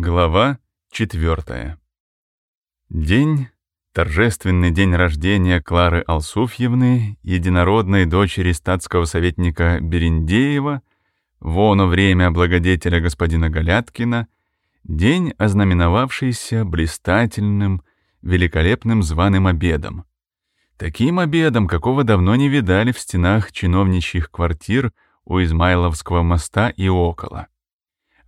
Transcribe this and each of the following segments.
Глава 4. День, торжественный день рождения Клары Алсуфьевны, единородной дочери статского советника Берендеева, воно время благодетеля господина Галяткина, день, ознаменовавшийся блистательным, великолепным званым обедом. Таким обедом, какого давно не видали в стенах чиновничьих квартир у Измайловского моста и около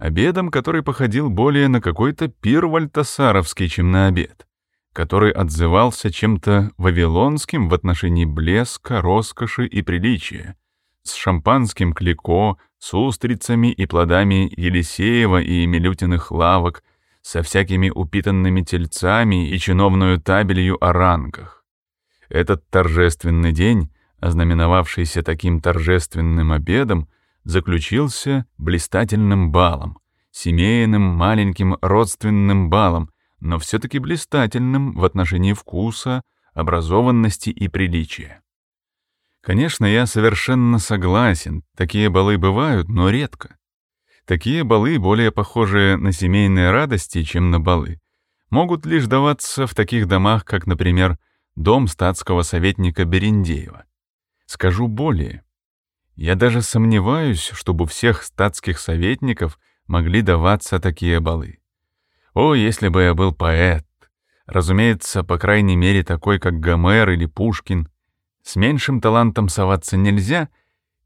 обедом, который походил более на какой-то пир вальтасаровский, чем на обед, который отзывался чем-то вавилонским в отношении блеска, роскоши и приличия, с шампанским клико, с устрицами и плодами Елисеева и Милютиных лавок, со всякими упитанными тельцами и чиновную табелью о рангах. Этот торжественный день, ознаменовавшийся таким торжественным обедом, заключился блистательным балом, семейным маленьким родственным балом, но все-таки блистательным в отношении вкуса, образованности и приличия. Конечно, я совершенно согласен, такие балы бывают, но редко. Такие балы, более похожие на семейные радости, чем на балы, могут лишь даваться в таких домах, как, например, дом статского советника Берендеева. Скажу более. Я даже сомневаюсь, чтобы всех статских советников могли даваться такие балы. О, если бы я был поэт! Разумеется, по крайней мере, такой, как Гомер или Пушкин. С меньшим талантом соваться нельзя,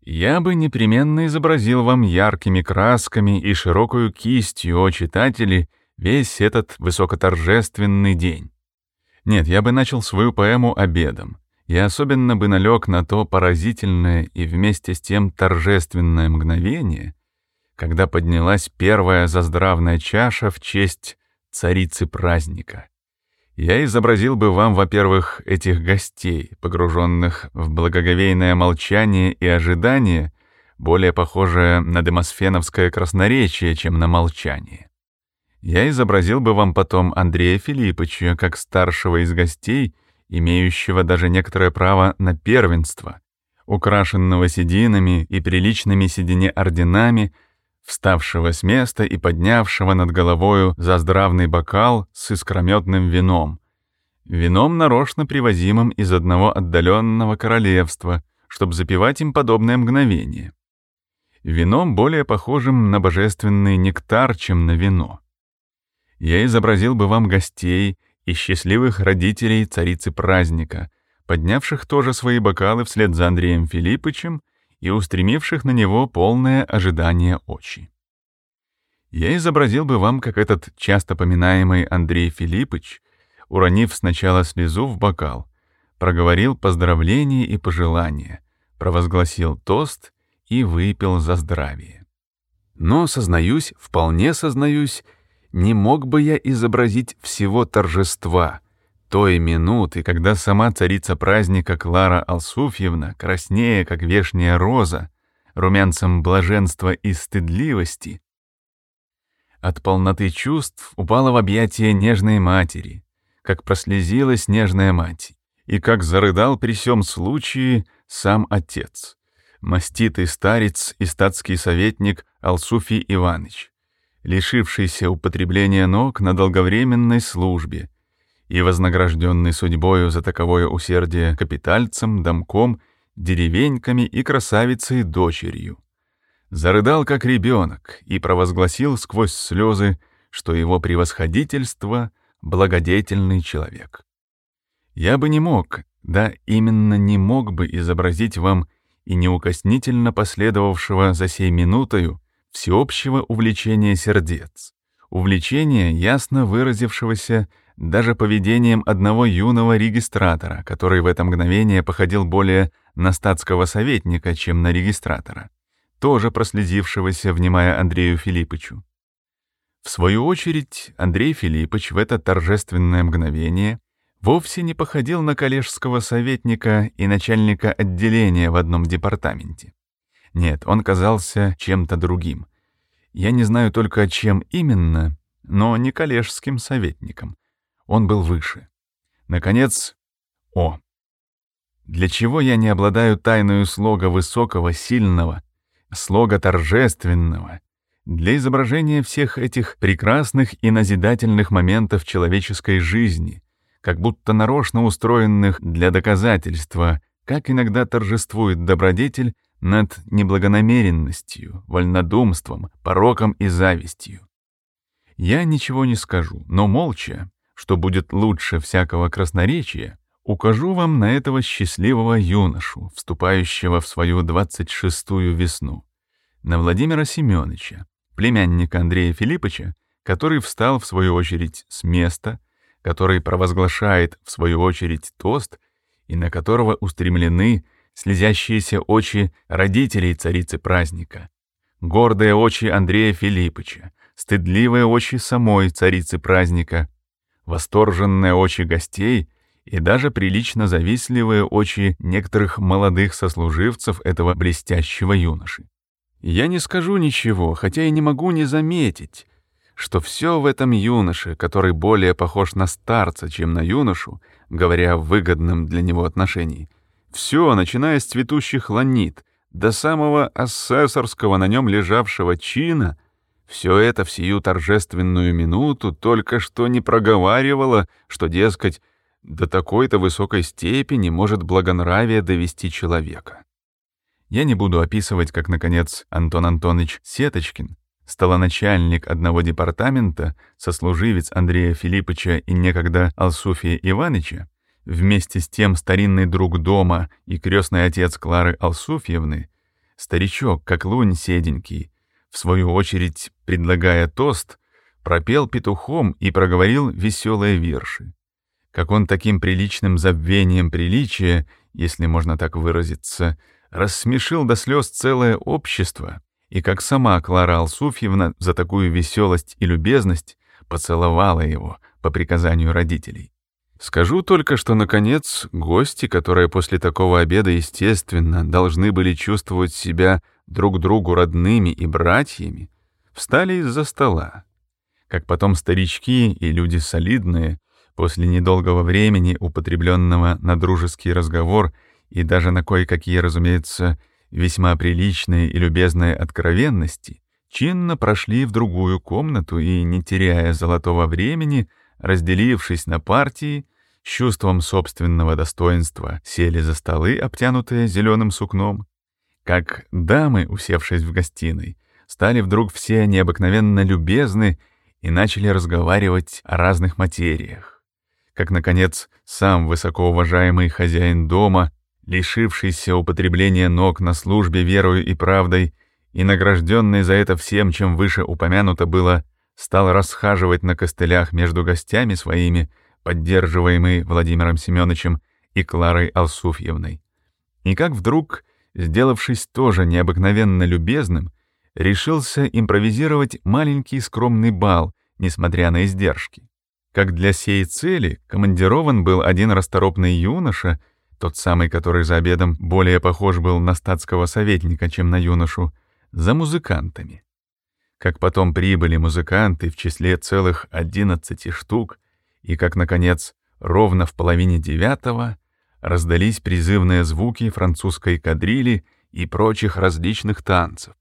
я бы непременно изобразил вам яркими красками и широкую кистью, о читатели, весь этот высокоторжественный день. Нет, я бы начал свою поэму обедом. Я особенно бы налег на то поразительное и вместе с тем торжественное мгновение, когда поднялась первая заздравная чаша в честь царицы праздника. Я изобразил бы вам, во-первых, этих гостей, погруженных в благоговейное молчание и ожидание, более похожее на демосфеновское красноречие, чем на молчание. Я изобразил бы вам потом Андрея Филипповича как старшего из гостей, имеющего даже некоторое право на первенство, украшенного сединами и приличными седине орденами, вставшего с места и поднявшего над головою заздравный бокал с искрометным вином. Вином, нарочно привозимым из одного отдаленного королевства, чтобы запивать им подобное мгновение. Вином, более похожим на божественный нектар, чем на вино. Я изобразил бы вам гостей, и счастливых родителей царицы праздника, поднявших тоже свои бокалы вслед за Андреем Филиппычем и устремивших на него полное ожидание очи. Я изобразил бы вам, как этот часто поминаемый Андрей Филиппыч, уронив сначала слезу в бокал, проговорил поздравления и пожелания, провозгласил тост и выпил за здравие. Но, сознаюсь, вполне сознаюсь, не мог бы я изобразить всего торжества, той минуты, когда сама царица праздника Клара Алсуфьевна, краснея, как вешняя роза, румянцем блаженства и стыдливости, от полноты чувств упала в объятия нежной матери, как прослезилась нежная мать, и как зарыдал при всем случае сам отец, маститый старец и статский советник Алсуфий Иванович лишившийся употребления ног на долговременной службе и вознагражденный судьбою за таковое усердие капитальцем, домком, деревеньками и красавицей дочерью. Зарыдал как ребенок и провозгласил сквозь слезы, что его превосходительство — благодетельный человек. Я бы не мог, да именно не мог бы изобразить вам и неукоснительно последовавшего за сей минутою всеобщего увлечения сердец, увлечения, ясно выразившегося даже поведением одного юного регистратора, который в это мгновение походил более на статского советника, чем на регистратора, тоже проследившегося, внимая Андрею Филиппычу. В свою очередь, Андрей Филиппович в это торжественное мгновение вовсе не походил на коллежского советника и начальника отделения в одном департаменте. Нет, он казался чем-то другим. Я не знаю только, чем именно, но не коллежским советником. Он был выше. Наконец, о. Для чего я не обладаю тайною слога высокого, сильного, слога торжественного, для изображения всех этих прекрасных и назидательных моментов человеческой жизни, как будто нарочно устроенных для доказательства, как иногда торжествует добродетель над неблагонамеренностью, вольнодумством, пороком и завистью. Я ничего не скажу, но молча, что будет лучше всякого красноречия, укажу вам на этого счастливого юношу, вступающего в свою двадцать шестую весну, на Владимира Семеновича, племянника Андрея Филипповича, который встал в свою очередь с места, который провозглашает в свою очередь тост и на которого устремлены слезящиеся очи родителей царицы праздника, гордые очи Андрея Филипповича, стыдливые очи самой царицы праздника, восторженные очи гостей и даже прилично завистливые очи некоторых молодых сослуживцев этого блестящего юноши. Я не скажу ничего, хотя и не могу не заметить, что все в этом юноше, который более похож на старца, чем на юношу, говоря в выгодном для него отношении, все, начиная с цветущих ланит до самого асессорского на нем лежавшего чина, все это в сию торжественную минуту только что не проговаривало, что, дескать, до такой-то высокой степени может благонравие довести человека. Я не буду описывать, как, наконец, Антон Антонович Сеточкин, столоначальник одного департамента, сослуживец Андрея Филипповича и некогда Алсуфия Ивановича, вместе с тем старинный друг дома и крестный отец Клары Алсуфьевны, старичок, как лунь седенький, в свою очередь, предлагая тост, пропел петухом и проговорил веселые верши. Как он таким приличным забвением приличия, если можно так выразиться, рассмешил до слез целое общество, и как сама Клара Алсуфьевна за такую веселость и любезность поцеловала его по приказанию родителей. Скажу только, что, наконец, гости, которые после такого обеда, естественно, должны были чувствовать себя друг другу родными и братьями, встали из-за стола. Как потом старички и люди солидные, после недолгого времени, употребленного на дружеский разговор и даже на кое-какие, разумеется, весьма приличные и любезные откровенности, чинно прошли в другую комнату и, не теряя золотого времени, разделившись на партии, с чувством собственного достоинства сели за столы, обтянутые зеленым сукном, как дамы, усевшись в гостиной, стали вдруг все необыкновенно любезны и начали разговаривать о разных материях. Как, наконец, сам высокоуважаемый хозяин дома, лишившийся употребления ног на службе верою и правдой и награжденный за это всем, чем выше упомянуто было, стал расхаживать на костылях между гостями своими, поддерживаемый Владимиром Семеновичем и Кларой Алсуфьевной. И как вдруг сделавшись тоже необыкновенно любезным, решился импровизировать маленький скромный бал, несмотря на издержки. Как для сей цели командирован был один расторопный юноша, тот самый, который за обедом более похож был на статского советника, чем на юношу, за музыкантами. Как потом прибыли музыканты в числе целых одиннадцати штук, и как, наконец, ровно в половине девятого раздались призывные звуки французской кадрили и прочих различных танцев.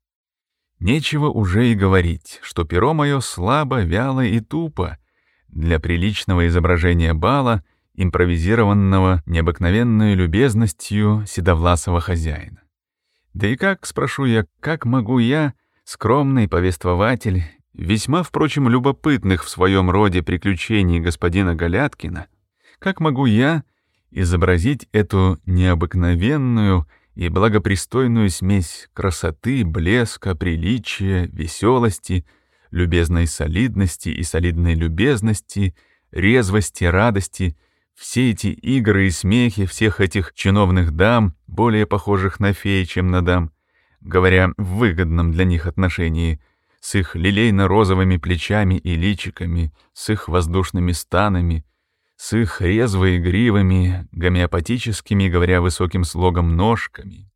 Нечего уже и говорить, что перо мое слабо, вяло и тупо для приличного изображения бала, импровизированного необыкновенной любезностью седовласого хозяина. Да и как, спрошу я, как могу я, скромный повествователь, весьма, впрочем, любопытных в своем роде приключений господина Галяткина, как могу я, изобразить эту необыкновенную и благопристойную смесь красоты, блеска, приличия, веселости, любезной солидности и солидной любезности, резвости, радости, все эти игры и смехи всех этих чиновных дам, более похожих на феи, чем на дам, говоря в выгодном для них отношении, с их лилейно-розовыми плечами и личиками, с их воздушными станами, с их резвой гривами, гомеопатическими, говоря высоким слогом, ножками.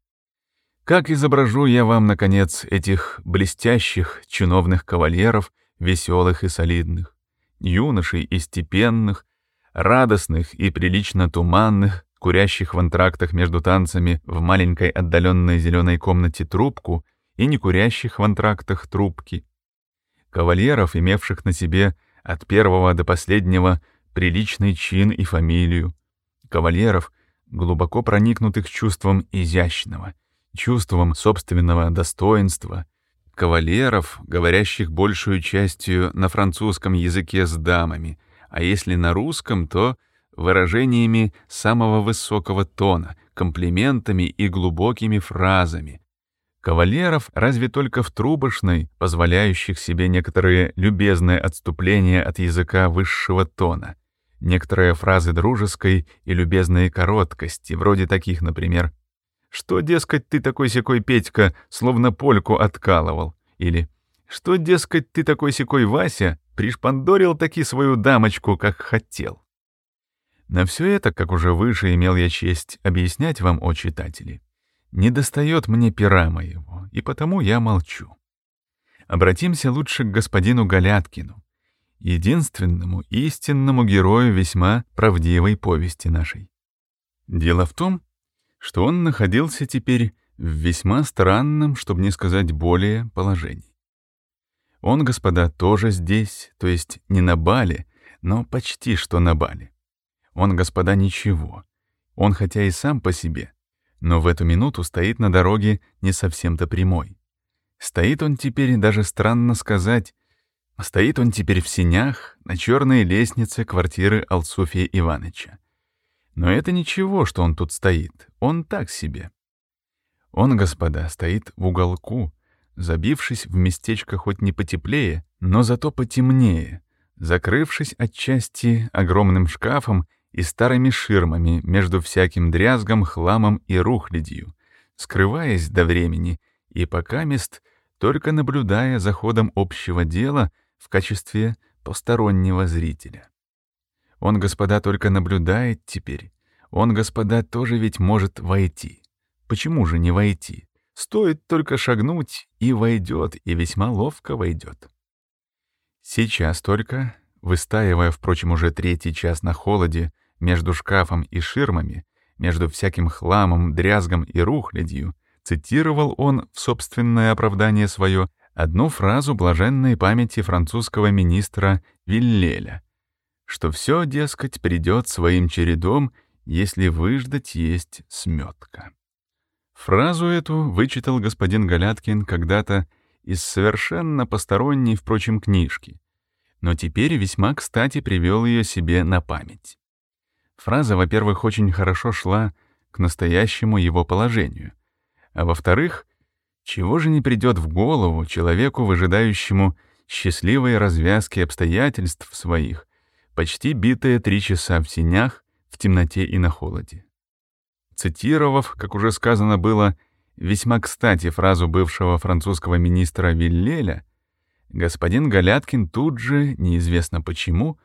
Как изображу я вам, наконец, этих блестящих чиновных кавалеров, веселых и солидных, юношей и степенных, радостных и прилично туманных, курящих в антрактах между танцами в маленькой отдаленной зеленой комнате трубку и не курящих в антрактах трубки, кавальеров, имевших на себе от первого до последнего приличный чин и фамилию, кавальеров, глубоко проникнутых чувством изящного, чувством собственного достоинства, кавалеров, говорящих большую частью на французском языке с дамами, а если на русском, то выражениями самого высокого тона, комплиментами и глубокими фразами. Кавалеров разве только в трубошной, позволяющих себе некоторые любезные отступления от языка высшего тона, некоторые фразы дружеской и любезной короткости, вроде таких, например, «Что, дескать, ты такой секой Петька, словно польку откалывал?» или «Что, дескать, ты такой секой Вася, пришпандорил таки свою дамочку, как хотел?» На все это, как уже выше имел я честь объяснять вам, о читатели, не достает мне пера моего, и потому я молчу. Обратимся лучше к господину Галяткину, единственному истинному герою весьма правдивой повести нашей. Дело в том, что он находился теперь в весьма странном, чтобы не сказать более, положении. Он, господа, тоже здесь, то есть не на бале, но почти что на бале. Он, господа, ничего. Он хотя и сам по себе, но в эту минуту стоит на дороге не совсем-то прямой. Стоит он теперь, даже странно сказать, стоит он теперь в синях на черной лестнице квартиры Алсуфия Ивановича. Но это ничего, что он тут стоит, он так себе. Он, господа, стоит в уголку, забившись в местечко хоть не потеплее, но зато потемнее, закрывшись отчасти огромным шкафом и старыми ширмами между всяким дрязгом, хламом и рухлядью, скрываясь до времени и пока мест только наблюдая за ходом общего дела в качестве постороннего зрителя. Он, господа, только наблюдает теперь. Он, господа, тоже ведь может войти. Почему же не войти? Стоит только шагнуть, и войдет, и весьма ловко войдет. Сейчас только, выстаивая, впрочем, уже третий час на холоде, между шкафом и ширмами, между всяким хламом, дрязгом и рухлядью, цитировал он в собственное оправдание свое одну фразу блаженной памяти французского министра Виллеля, что все, дескать, придет своим чередом, если выждать есть сметка. Фразу эту вычитал господин Галяткин когда-то из совершенно посторонней, впрочем, книжки, но теперь весьма кстати привел ее себе на память. Фраза, во-первых, очень хорошо шла к настоящему его положению, а во-вторых, чего же не придет в голову человеку, выжидающему счастливой развязки обстоятельств своих, почти битые три часа в синях, в темноте и на холоде цитировав, как уже сказано было, весьма кстати фразу бывшего французского министра Виллеля, господин Галяткин тут же, неизвестно почему,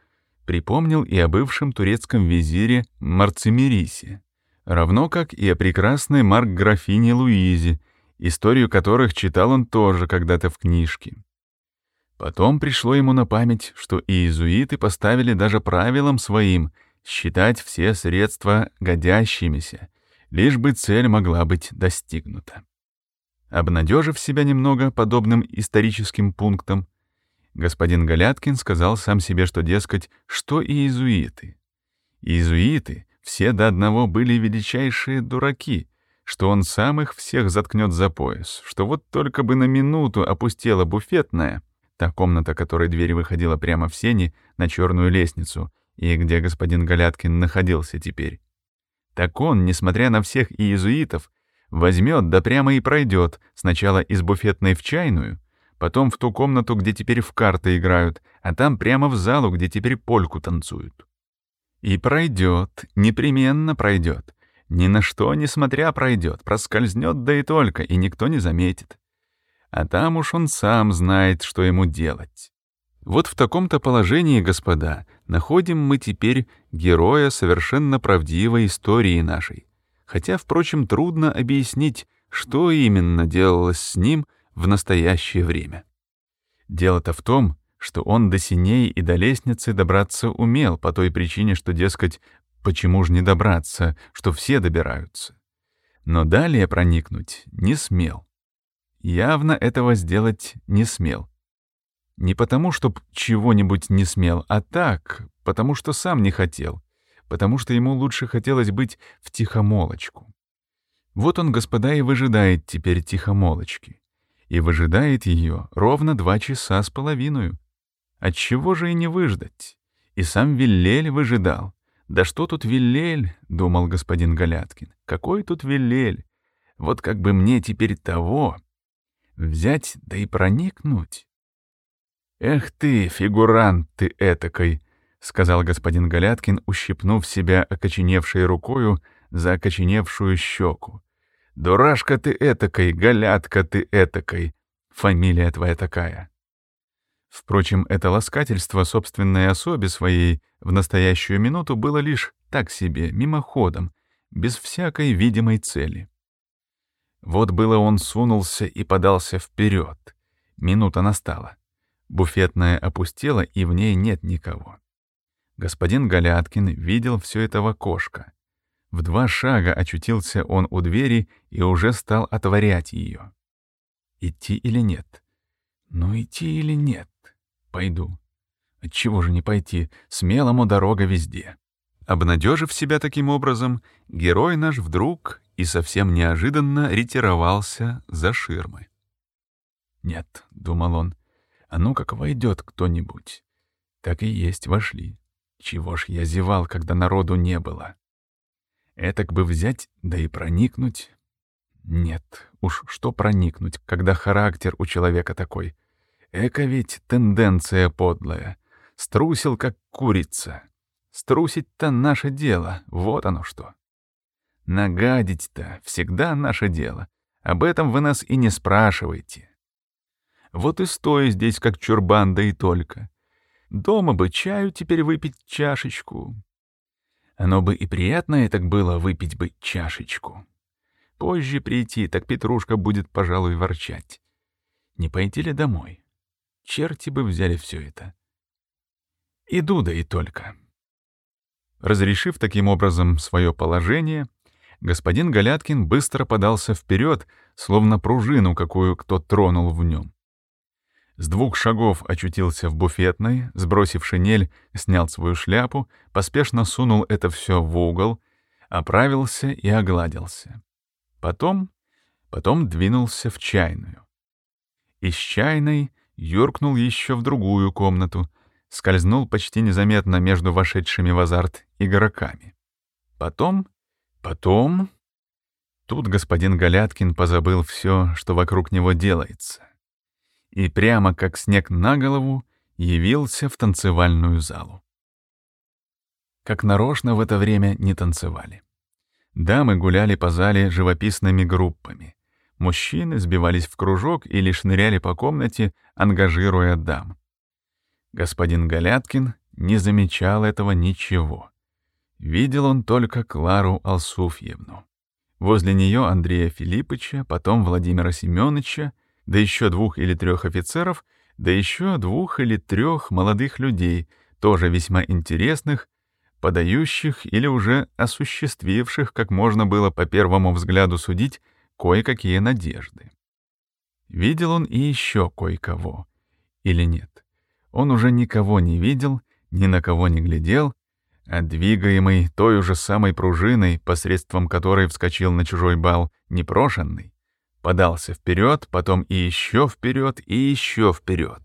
припомнил и о бывшем турецком визире Марцимирисе, равно как и о прекрасной марк-графине Луизе, историю которых читал он тоже когда-то в книжке. Потом пришло ему на память, что иезуиты поставили даже правилам своим считать все средства годящимися, лишь бы цель могла быть достигнута. Обнадежив себя немного подобным историческим пунктом, господин Галяткин сказал сам себе, что, дескать, что и иезуиты. Иезуиты все до одного были величайшие дураки, что он сам их всех заткнет за пояс, что вот только бы на минуту опустела буфетная, та комната, которой дверь выходила прямо в сени на черную лестницу, и где господин Галяткин находился теперь, так он, несмотря на всех иезуитов, возьмет да прямо и пройдет сначала из буфетной в чайную, потом в ту комнату, где теперь в карты играют, а там прямо в залу, где теперь польку танцуют. И пройдет, непременно пройдет. Ни на что, несмотря, пройдет, проскользнет да и только, и никто не заметит. А там уж он сам знает, что ему делать. Вот в таком-то положении, господа, находим мы теперь героя совершенно правдивой истории нашей. Хотя, впрочем, трудно объяснить, что именно делалось с ним в настоящее время. Дело-то в том, что он до синей и до лестницы добраться умел по той причине, что, дескать, почему же не добраться, что все добираются. Но далее проникнуть не смел. Явно этого сделать не смел. Не потому, чтоб чего-нибудь не смел, а так, потому что сам не хотел, потому что ему лучше хотелось быть в тихомолочку. Вот он, господа, и выжидает теперь тихомолочки. И выжидает ее ровно два часа с половиной. Отчего же и не выждать? И сам Виллель выжидал. «Да что тут Виллель?» — думал господин Галяткин. «Какой тут Виллель? Вот как бы мне теперь того взять да и проникнуть». «Эх ты, фигурант ты этакой!» — сказал господин Галяткин, ущипнув себя окоченевшей рукою за окоченевшую щеку. «Дурашка ты этакой, Галятка ты этакой! Фамилия твоя такая!» Впрочем, это ласкательство собственной особе своей в настоящую минуту было лишь так себе, мимоходом, без всякой видимой цели. Вот было он сунулся и подался вперед. Минута настала. Буфетная опустела, и в ней нет никого. Господин Галяткин видел все это в окошко. В два шага очутился он у двери и уже стал отворять ее. Идти или нет? Ну, идти или нет? Пойду. Отчего же не пойти? Смелому дорога везде. Обнадежив себя таким образом, герой наш вдруг и совсем неожиданно ретировался за ширмы. «Нет», — думал он, — «а ну как войдет кто-нибудь». Так и есть, вошли. Чего ж я зевал, когда народу не было? Этак бы взять, да и проникнуть. Нет, уж что проникнуть, когда характер у человека такой. Эка ведь тенденция подлая. Струсил, как курица. Струсить-то наше дело, вот оно что. Нагадить-то всегда наше дело. Об этом вы нас и не спрашиваете. Вот и стою здесь, как чурбан, да и только. Дома бы чаю теперь выпить чашечку. Оно бы и приятно так было выпить бы чашечку. Позже прийти, так Петрушка будет, пожалуй, ворчать. Не пойти ли домой? Черти бы взяли все это. Иду да и только. Разрешив таким образом свое положение, господин Галяткин быстро подался вперед, словно пружину, какую кто тронул в нем. С двух шагов очутился в буфетной, сбросив шинель, снял свою шляпу, поспешно сунул это все в угол, оправился и огладился. Потом, потом двинулся в чайную. Из чайной юркнул еще в другую комнату, скользнул почти незаметно между вошедшими в азарт игроками. Потом, потом... Тут господин Галяткин позабыл все, что вокруг него делается. И прямо как снег на голову явился в танцевальную залу. Как нарочно в это время не танцевали. Дамы гуляли по зале живописными группами. Мужчины сбивались в кружок или шныряли по комнате, ангажируя дам. Господин Галяткин не замечал этого ничего. Видел он только Клару Алсуфьевну. Возле нее Андрея Филиппыча, потом Владимира Семеновича, да еще двух или трех офицеров, да еще двух или трех молодых людей, тоже весьма интересных, подающих или уже осуществивших, как можно было по первому взгляду судить, кое-какие надежды. Видел он и еще кое-кого. Или нет? Он уже никого не видел, ни на кого не глядел, а двигаемый той уже самой пружиной, посредством которой вскочил на чужой бал, непрошенный, подался вперед, потом и еще вперед, и еще вперед.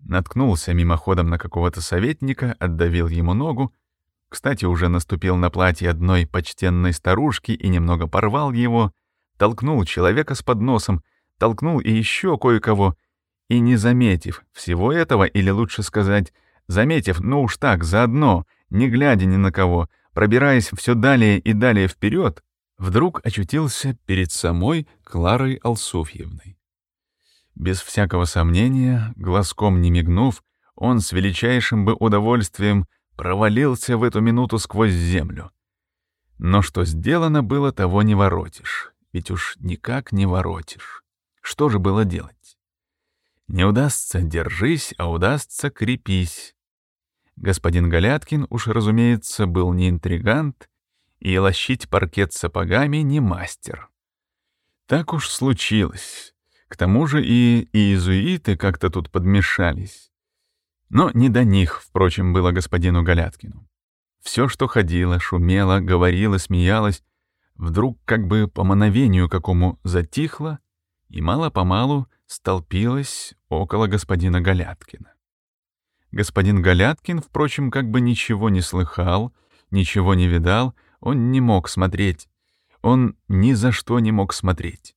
Наткнулся мимоходом на какого-то советника, отдавил ему ногу, кстати, уже наступил на платье одной почтенной старушки и немного порвал его — толкнул человека с подносом, толкнул и еще кое-кого, и не заметив всего этого, или лучше сказать, заметив, ну уж так, заодно, не глядя ни на кого, пробираясь все далее и далее вперед, вдруг очутился перед самой Кларой Алсуфьевной. Без всякого сомнения, глазком не мигнув, он с величайшим бы удовольствием провалился в эту минуту сквозь землю. Но что сделано было, того не воротишь ведь уж никак не воротишь. Что же было делать? Не удастся — держись, а удастся — крепись. Господин Галяткин уж, разумеется, был не интригант, и лощить паркет сапогами не мастер. Так уж случилось. К тому же и иезуиты как-то тут подмешались. Но не до них, впрочем, было господину Галяткину. Все, что ходило, шумело, говорило, смеялось, вдруг как бы по мановению какому затихло и мало-помалу столпилось около господина Галяткина. Господин Галяткин, впрочем, как бы ничего не слыхал, ничего не видал, он не мог смотреть. Он ни за что не мог смотреть.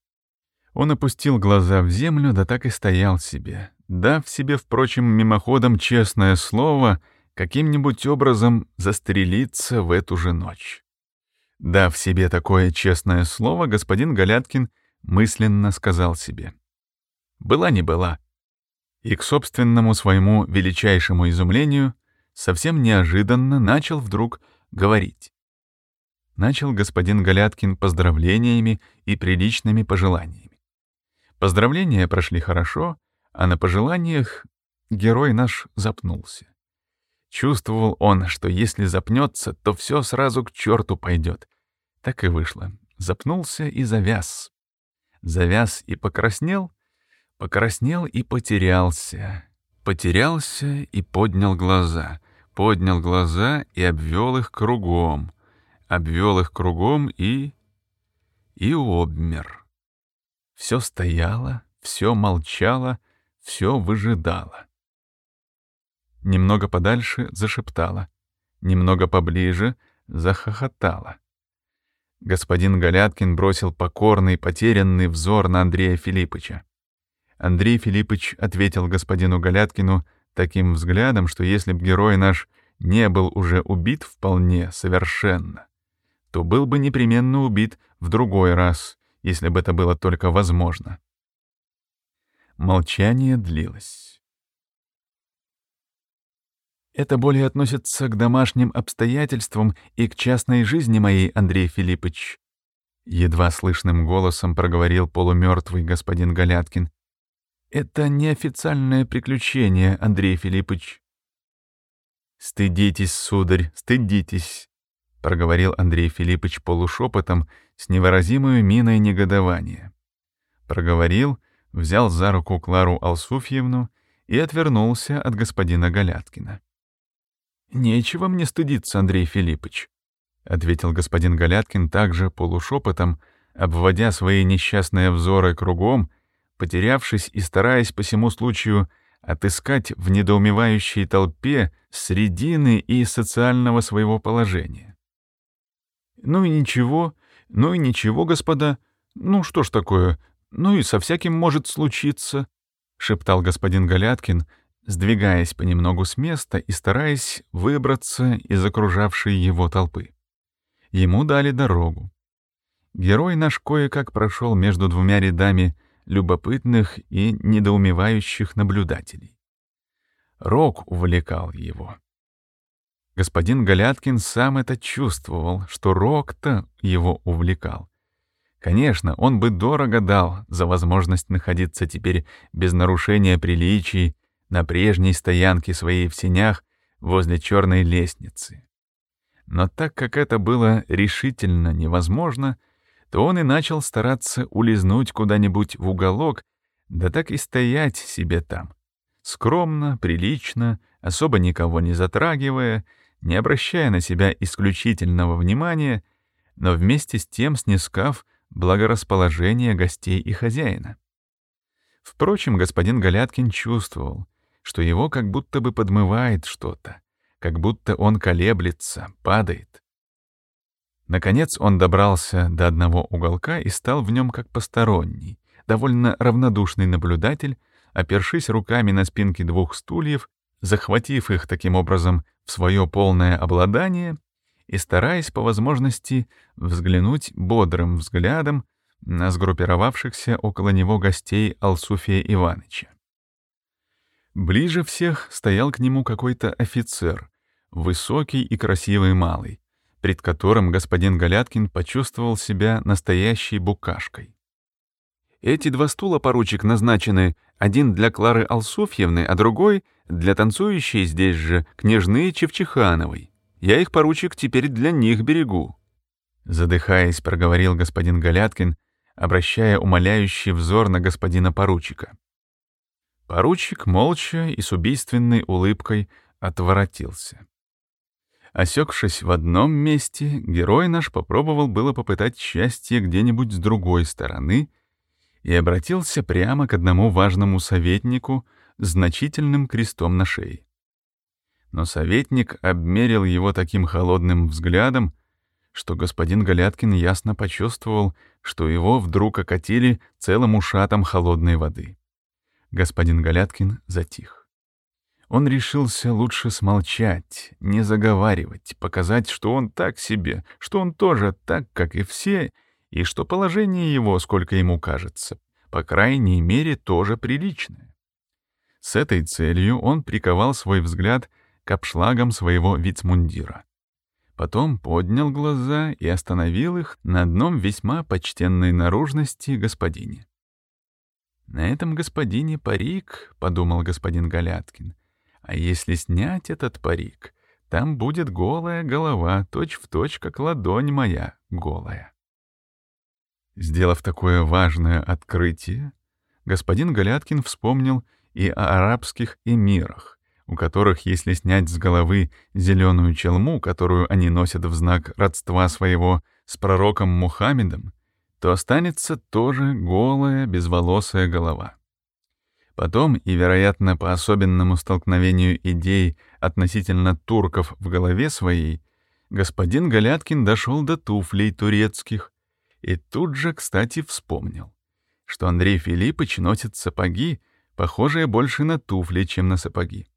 Он опустил глаза в землю, да так и стоял себе, дав себе, впрочем, мимоходом честное слово, каким-нибудь образом застрелиться в эту же ночь. Дав себе такое честное слово, господин Галяткин мысленно сказал себе. «Была не была». И к собственному своему величайшему изумлению совсем неожиданно начал вдруг говорить. Начал господин Галяткин поздравлениями и приличными пожеланиями. Поздравления прошли хорошо, а на пожеланиях герой наш запнулся. Чувствовал он, что если запнется, то все сразу к черту пойдет. Так и вышло. Запнулся и завяз. Завяз и покраснел, покраснел и потерялся. Потерялся и поднял глаза. Поднял глаза и обвел их кругом. Обвел их кругом и... и обмер. Все стояло, все молчало, все выжидало. Немного подальше зашептала, немного поближе захохотала. Господин Галяткин бросил покорный, потерянный взор на Андрея Филиппыча. Андрей Филиппович ответил господину Галяткину таким взглядом, что если б герой наш не был уже убит вполне совершенно, то был бы непременно убит в другой раз, если бы это было только возможно. Молчание длилось. Это более относится к домашним обстоятельствам и к частной жизни моей, Андрей Филиппович. Едва слышным голосом проговорил полумертвый господин Галяткин. Это неофициальное приключение, Андрей Филиппович. Стыдитесь, сударь, стыдитесь, проговорил Андрей Филиппович полушепотом с невыразимой миной негодования. Проговорил — взял за руку Клару Алсуфьевну и отвернулся от господина Галяткина. «Нечего мне стыдиться, Андрей Филиппович», — ответил господин Галяткин также полушепотом, обводя свои несчастные взоры кругом, потерявшись и стараясь по всему случаю отыскать в недоумевающей толпе средины и социального своего положения. «Ну и ничего, ну и ничего, господа. Ну что ж такое, ну и со всяким может случиться», — шептал господин Галяткин, сдвигаясь понемногу с места и стараясь выбраться из окружавшей его толпы. Ему дали дорогу. Герой наш кое-как прошел между двумя рядами любопытных и недоумевающих наблюдателей. Рок увлекал его. Господин Галяткин сам это чувствовал, что Рок-то его увлекал. Конечно, он бы дорого дал за возможность находиться теперь без нарушения приличий на прежней стоянке своей в сенях возле черной лестницы. Но так как это было решительно невозможно, то он и начал стараться улизнуть куда-нибудь в уголок, да так и стоять себе там. Скромно, прилично, особо никого не затрагивая, не обращая на себя исключительного внимания, но вместе с тем снискав благорасположение гостей и хозяина. Впрочем, господин Галяткин чувствовал, что его как будто бы подмывает что-то, как будто он колеблется, падает. Наконец он добрался до одного уголка и стал в нем как посторонний, довольно равнодушный наблюдатель, опершись руками на спинки двух стульев, захватив их таким образом свое полное обладание и стараясь по возможности взглянуть бодрым взглядом на сгруппировавшихся около него гостей Алсуфия Иваныча. Ближе всех стоял к нему какой-то офицер, высокий и красивый малый, пред которым господин Галяткин почувствовал себя настоящей букашкой. Эти два стула, поручик, назначены один для Клары Алсуфьевны, а другой — для танцующей здесь же княжны Чевчихановой. Я их, поручик, теперь для них берегу». Задыхаясь, проговорил господин Галяткин, обращая умоляющий взор на господина поручика. Поручик молча и с убийственной улыбкой отворотился. Осекшись в одном месте, герой наш попробовал было попытать счастье где-нибудь с другой стороны и обратился прямо к одному важному советнику с значительным крестом на шее. Но советник обмерил его таким холодным взглядом, что господин Галяткин ясно почувствовал, что его вдруг окатили целым ушатом холодной воды. Господин Галяткин затих. Он решился лучше смолчать, не заговаривать, показать, что он так себе, что он тоже так, как и все, и что положение его, сколько ему кажется, по крайней мере, тоже приличное. С этой целью он приковал свой взгляд к обшлагам своего вицмундира. Потом поднял глаза и остановил их на одном весьма почтенной наружности господине. «На этом господине парик», — подумал господин Галяткин, а если снять этот парик, там будет голая голова, точь-в-точь, точь, как ладонь моя голая. Сделав такое важное открытие, господин Галяткин вспомнил и о арабских эмирах, у которых, если снять с головы зеленую челму, которую они носят в знак родства своего с пророком Мухаммедом, то останется тоже голая безволосая голова. Потом, и, вероятно, по особенному столкновению идей относительно турков в голове своей, господин Галяткин дошел до туфлей турецких и тут же, кстати, вспомнил, что Андрей Филиппович носит сапоги, похожие больше на туфли, чем на сапоги.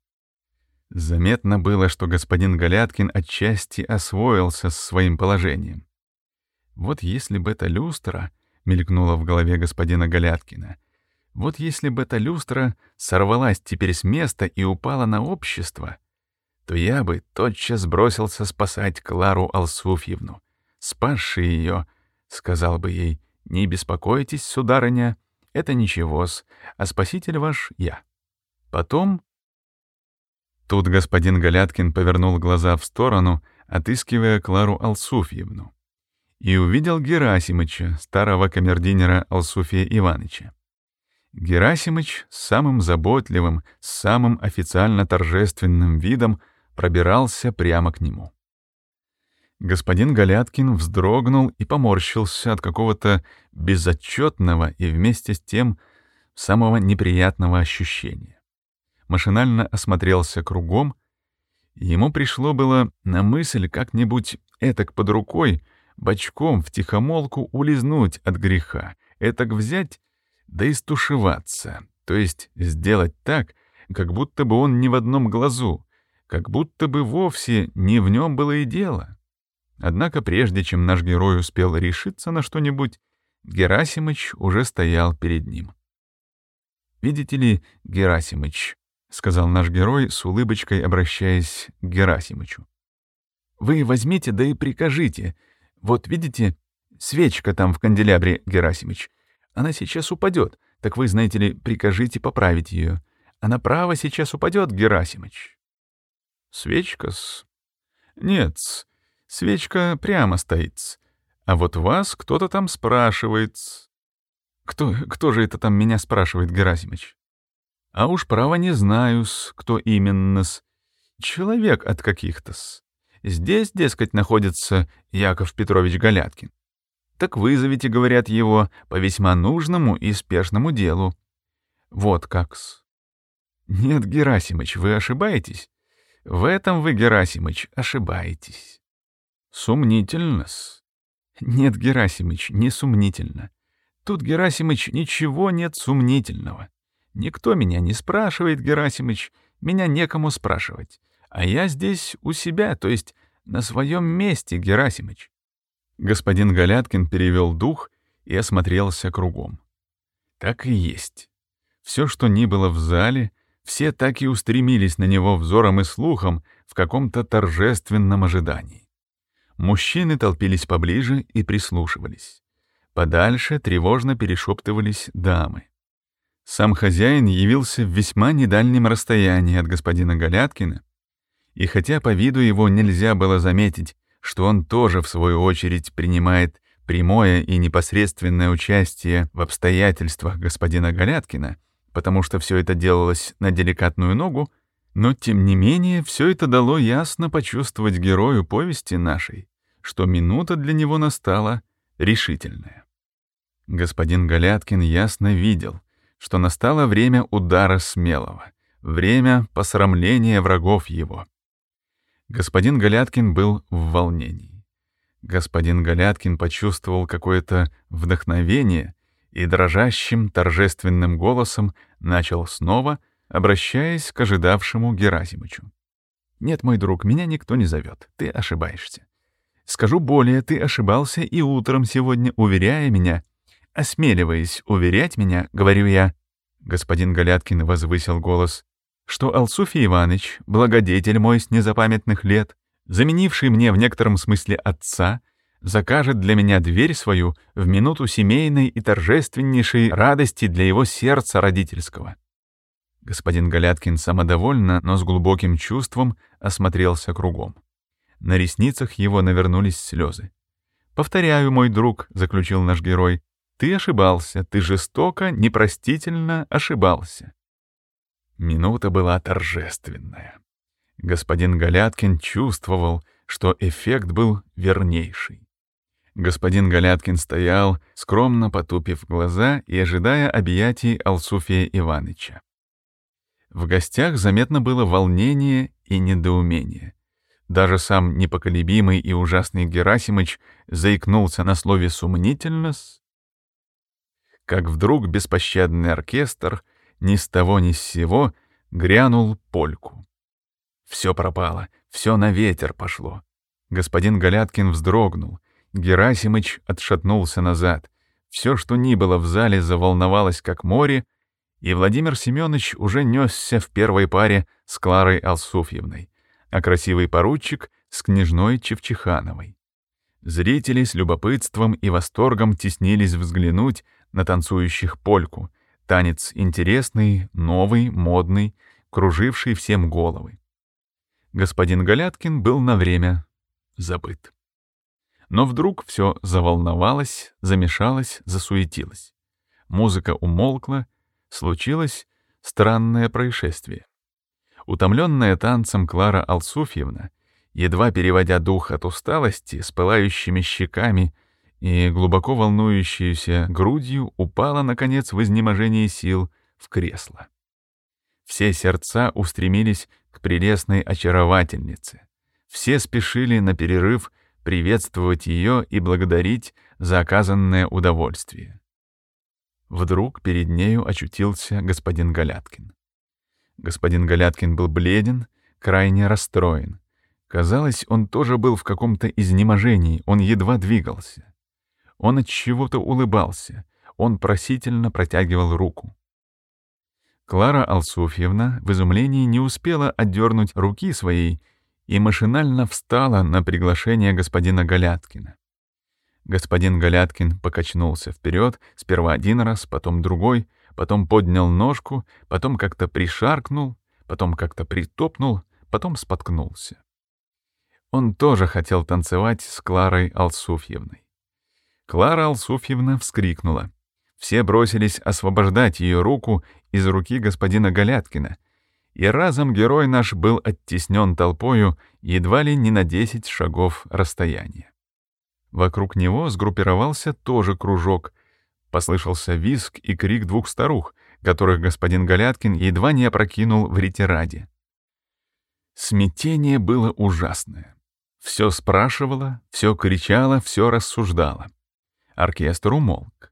Заметно было, что господин Галяткин отчасти освоился с своим положением. Вот если бы эта люстра мелькнула в голове господина Галяткина, вот если бы эта люстра сорвалась теперь с места и упала на общество, то я бы тотчас бросился спасать Клару Алсуфьевну. Спасший ее, сказал бы ей, не беспокойтесь, сударыня, это ничего-с, а спаситель ваш я. Потом... Тут господин Галяткин повернул глаза в сторону, отыскивая Клару Алсуфьевну, и увидел Герасимыча, старого камердинера Алсуфия Ивановича. Герасимыч с самым заботливым, с самым официально торжественным видом пробирался прямо к нему. Господин Галяткин вздрогнул и поморщился от какого-то безотчетного и вместе с тем самого неприятного ощущения. Машинально осмотрелся кругом, и ему пришло было на мысль как-нибудь этак под рукой, бочком в тихомолку улизнуть от греха, этак взять да и стушеваться, то есть сделать так, как будто бы он не в одном глазу, как будто бы вовсе не в нем было и дело. Однако прежде чем наш герой успел решиться на что-нибудь, Герасимыч уже стоял перед ним. «Видите ли, Герасимыч», — сказал наш герой с улыбочкой, обращаясь к Герасимычу, «вы возьмите да и прикажите. Вот видите, свечка там в канделябре, Герасимыч. Она сейчас упадет, так вы, знаете ли, прикажите поправить ее. А направо сейчас упадет, Герасимыч. Свечка-с? нет -с. Свечка прямо стоит. А вот вас кто-то там спрашивает. Кто, кто же это там меня спрашивает, Герасимыч? А уж право не знаю-с, кто именно-с. Человек от каких-то-с. Здесь, дескать, находится Яков Петрович Галяткин. Так вызовите, говорят его, по весьма нужному и спешному делу. Вот как-с. Нет, Герасимыч, вы ошибаетесь. В этом вы, Герасимыч, ошибаетесь. Сумнительно-с. Нет, Герасимыч, не сумнительно. Тут, Герасимыч, ничего нет сумнительного. Никто меня не спрашивает, Герасимыч, меня некому спрашивать. А я здесь у себя, то есть на своем месте, Герасимыч. Господин Галяткин перевел дух и осмотрелся кругом. Так и есть. Все, что ни было в зале, все так и устремились на него взором и слухом в каком-то торжественном ожидании. Мужчины толпились поближе и прислушивались. Подальше тревожно перешептывались дамы. Сам хозяин явился в весьма недальнем расстоянии от господина Галяткина, и хотя по виду его нельзя было заметить, что он тоже, в свою очередь, принимает прямое и непосредственное участие в обстоятельствах господина Галяткина, потому что все это делалось на деликатную ногу, но, тем не менее, все это дало ясно почувствовать герою повести нашей, что минута для него настала решительная. Господин Галяткин ясно видел, что настало время удара смелого, время посрамления врагов его. Господин Галяткин был в волнении. Господин Галяткин почувствовал какое-то вдохновение и дрожащим торжественным голосом начал снова — обращаясь к ожидавшему Герасимычу. «Нет, мой друг, меня никто не зовет. Ты ошибаешься. Скажу более, ты ошибался и утром сегодня, уверяя меня, осмеливаясь уверять меня, говорю я, господин Галяткин возвысил голос, что Алсуфий Иванович, благодетель мой с незапамятных лет, заменивший мне в некотором смысле отца, закажет для меня дверь свою в минуту семейной и торжественнейшей радости для его сердца родительского. Господин Галяткин самодовольно, но с глубоким чувством осмотрелся кругом. На ресницах его навернулись слезы. «Повторяю, мой друг», — заключил наш герой, — «ты ошибался, ты жестоко, непростительно ошибался». Минута была торжественная. Господин Галяткин чувствовал, что эффект был вернейший. Господин Галяткин стоял, скромно потупив глаза и ожидая объятий Алсуфия Иваныча. В гостях заметно было волнение и недоумение. Даже сам непоколебимый и ужасный Герасимыч заикнулся на слове «сумнительно-с», как вдруг беспощадный оркестр ни с того ни с сего грянул польку. Все пропало, все на ветер пошло. Господин Галяткин вздрогнул, Герасимыч отшатнулся назад. Все, что ни было в зале, заволновалось, как море, и Владимир Семенович уже несся в первой паре с Кларой Алсуфьевной, а красивый поручик с княжной Чевчихановой. Зрители с любопытством и восторгом теснились взглянуть на танцующих польку, танец интересный, новый, модный, круживший всем головы. Господин Галяткин был на время забыт. Но вдруг все заволновалось, замешалось, засуетилось. Музыка умолкла, случилось странное происшествие. Утомленная танцем Клара Алсуфьевна, едва переводя дух от усталости, с пылающими щеками и глубоко волнующейся грудью, упала, наконец, в изнеможении сил в кресло. Все сердца устремились к прелестной очаровательнице. Все спешили на перерыв приветствовать ее и благодарить за оказанное удовольствие. Вдруг перед нею очутился господин Галяткин. Господин Галяткин был бледен, крайне расстроен. Казалось, он тоже был в каком-то изнеможении, он едва двигался. Он от чего-то улыбался, он просительно протягивал руку. Клара Алсуфьевна в изумлении не успела отдернуть руки своей и машинально встала на приглашение господина Галяткина. Господин Галяткин покачнулся вперед, сперва один раз, потом другой, потом поднял ножку, потом как-то пришаркнул, потом как-то притопнул, потом споткнулся. Он тоже хотел танцевать с Кларой Алсуфьевной. Клара Алсуфьевна вскрикнула. Все бросились освобождать ее руку из руки господина Галяткина, и разом герой наш был оттеснен толпою едва ли не на десять шагов расстояния. Вокруг него сгруппировался тоже кружок. Послышался визг и крик двух старух, которых господин Галяткин едва не опрокинул в ретираде. Смятение было ужасное. Все спрашивало, все кричало, все рассуждало. Оркестр умолк.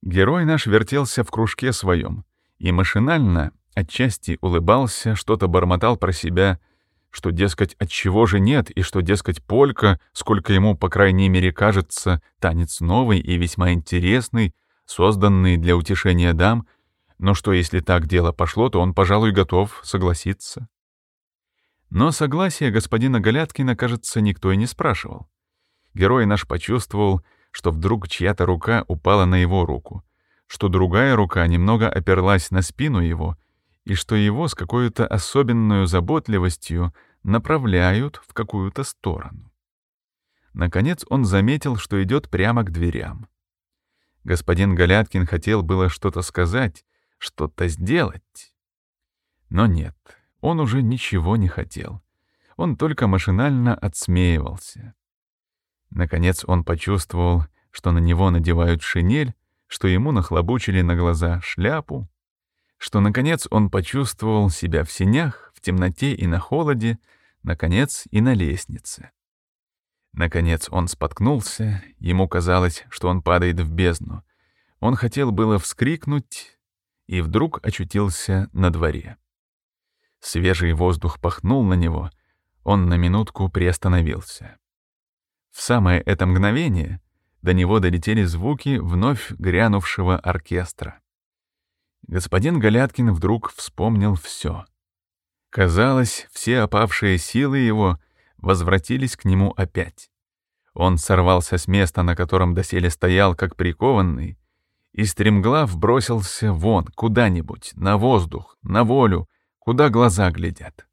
Герой наш вертелся в кружке своем и машинально, отчасти улыбался, что-то бормотал про себя — что, дескать, от чего же нет, и что, дескать, полька, сколько ему, по крайней мере, кажется, танец новый и весьма интересный, созданный для утешения дам, но что, если так дело пошло, то он, пожалуй, готов согласиться. Но согласия господина Галяткина, кажется, никто и не спрашивал. Герой наш почувствовал, что вдруг чья-то рука упала на его руку, что другая рука немного оперлась на спину его — и что его с какой-то особенной заботливостью направляют в какую-то сторону. Наконец он заметил, что идет прямо к дверям. Господин Галяткин хотел было что-то сказать, что-то сделать. Но нет, он уже ничего не хотел. Он только машинально отсмеивался. Наконец он почувствовал, что на него надевают шинель, что ему нахлобучили на глаза шляпу, что, наконец, он почувствовал себя в сенях, в темноте и на холоде, наконец, и на лестнице. Наконец он споткнулся, ему казалось, что он падает в бездну. Он хотел было вскрикнуть и вдруг очутился на дворе. Свежий воздух пахнул на него, он на минутку приостановился. В самое это мгновение до него долетели звуки вновь грянувшего оркестра. Господин Галяткин вдруг вспомнил все. Казалось, все опавшие силы его возвратились к нему опять. Он сорвался с места, на котором доселе стоял, как прикованный, и стремглав бросился вон, куда-нибудь, на воздух, на волю, куда глаза глядят.